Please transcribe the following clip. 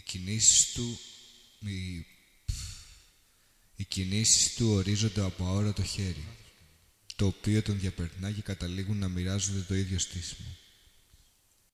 κινήσεις του... Οι, οι κινήσεις του ορίζονται από αόρατο χέρι, το οποίο τον διαπερνά και καταλήγουν να μοιράζονται το ίδιο στήσιμο.